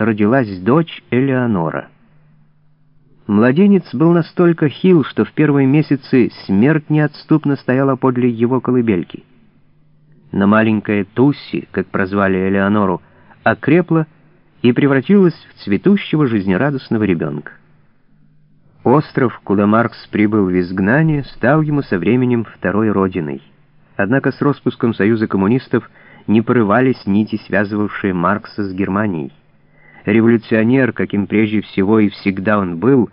родилась дочь Элеонора. Младенец был настолько хил, что в первые месяцы смерть неотступно стояла подле его колыбельки. Но маленькая Тусси, как прозвали Элеонору, окрепла и превратилась в цветущего жизнерадостного ребенка. Остров, куда Маркс прибыл в изгнание, стал ему со временем второй родиной. Однако с распуском Союза коммунистов не порывались нити, связывавшие Маркса с Германией. Революционер, каким прежде всего и всегда он был,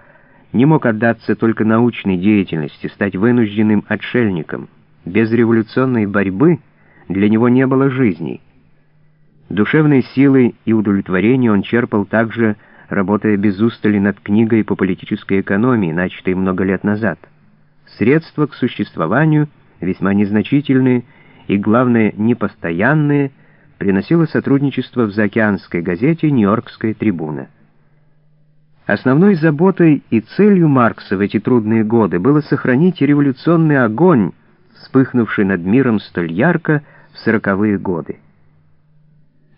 не мог отдаться только научной деятельности, стать вынужденным отшельником. Без революционной борьбы для него не было жизни. Душевной силы и удовлетворения он черпал также, работая без устали над книгой по политической экономии, начатой много лет назад. Средства к существованию весьма незначительные и, главное, непостоянные, приносило сотрудничество в заокеанской газете «Нью-Йоркская трибуна». Основной заботой и целью Маркса в эти трудные годы было сохранить революционный огонь, вспыхнувший над миром столь ярко в сороковые годы.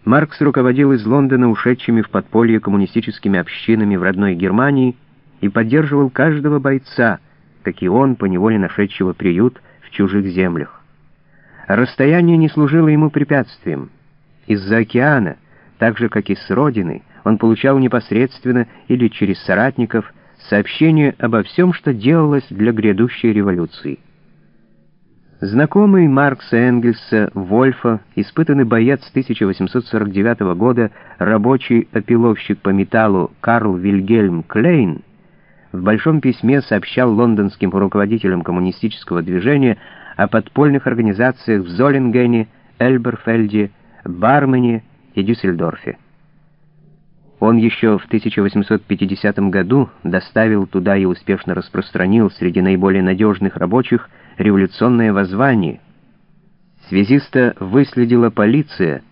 Маркс руководил из Лондона ушедшими в подполье коммунистическими общинами в родной Германии и поддерживал каждого бойца, как и он, поневоле нашедшего приют в чужих землях. Расстояние не служило ему препятствием. Из-за океана, так же, как и с родины, он получал непосредственно или через соратников сообщения обо всем, что делалось для грядущей революции. Знакомый Маркса Энгельса, Вольфа, испытанный боец 1849 года, рабочий опиловщик по металлу Карл Вильгельм Клейн, в большом письме сообщал лондонским руководителям коммунистического движения о подпольных организациях в Золингене, Эльберфельде, Бармене и Дюссельдорфе. Он еще в 1850 году доставил туда и успешно распространил среди наиболее надежных рабочих революционное воззвание. Связиста выследила полиция,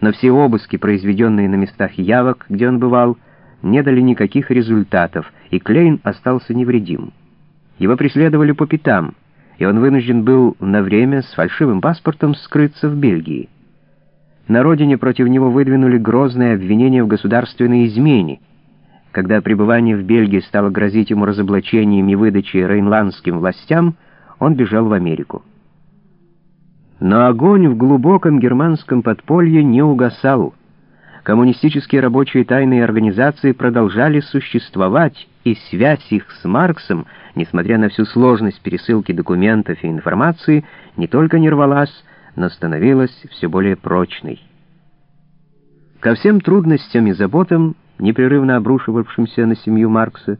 но все обыски, произведенные на местах явок, где он бывал, не дали никаких результатов, и Клейн остался невредим. Его преследовали по пятам, и он вынужден был на время с фальшивым паспортом скрыться в Бельгии. На родине против него выдвинули грозное обвинение в государственной измене. Когда пребывание в Бельгии стало грозить ему разоблачением и выдачей рейнландским властям, он бежал в Америку. Но огонь в глубоком германском подполье не угасал. Коммунистические рабочие тайные организации продолжали существовать, и связь их с Марксом, несмотря на всю сложность пересылки документов и информации, не только не рвалась, но становилась все более прочной. Ко всем трудностям и заботам, непрерывно обрушивавшимся на семью Маркса,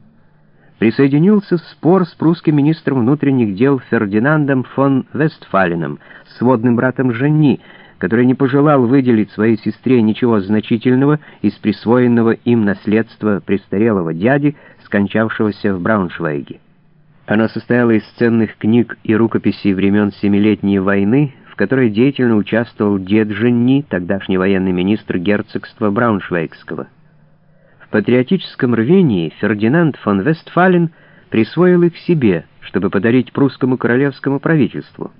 присоединился спор с прусским министром внутренних дел Фердинандом фон Вестфаленом, сводным братом Женни, который не пожелал выделить своей сестре ничего значительного из присвоенного им наследства престарелого дяди, скончавшегося в Брауншвейге. Оно состояло из ценных книг и рукописей времен Семилетней войны, в которой деятельно участвовал дед Женни, тогдашний военный министр герцогства Брауншвейгского. В патриотическом рвении Фердинанд фон Вестфален присвоил их себе, чтобы подарить прусскому королевскому правительству.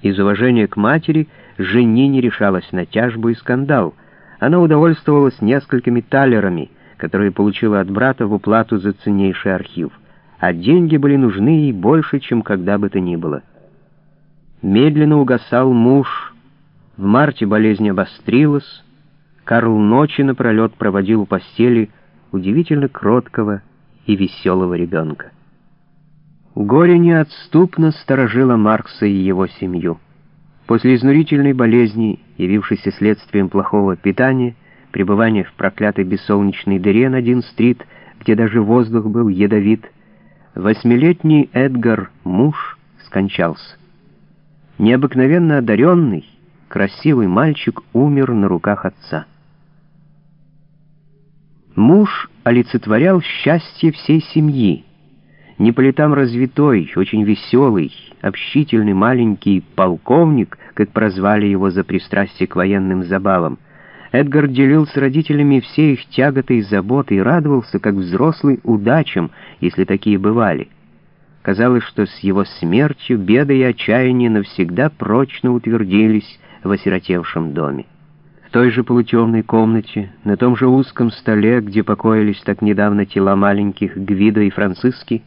Из уважения к матери Женни не решалась на тяжбу и скандал. Она удовольствовалась несколькими талерами, которые получила от брата в уплату за ценнейший архив. А деньги были нужны ей больше, чем когда бы то ни было. Медленно угасал муж, в марте болезнь обострилась, Карл ночи напролет проводил у постели удивительно кроткого и веселого ребенка. Горе неотступно сторожило Маркса и его семью. После изнурительной болезни, явившейся следствием плохого питания, пребывания в проклятой бессолнечной дыре на Дин-стрит, где даже воздух был ядовит, восьмилетний Эдгар, муж, скончался. Необыкновенно одаренный, красивый мальчик умер на руках отца. Муж олицетворял счастье всей семьи. Не по летам развитой, очень веселый, общительный маленький полковник, как прозвали его за пристрастие к военным забавам, Эдгар делил с родителями все их тяготы и заботы и радовался, как взрослый, удачам, если такие бывали. Казалось, что с его смертью беды и отчаяние навсегда прочно утвердились в осиротевшем доме. той же полутемной комнате, на том же узком столе, где покоились так недавно тела маленьких Гвидо и Франциски,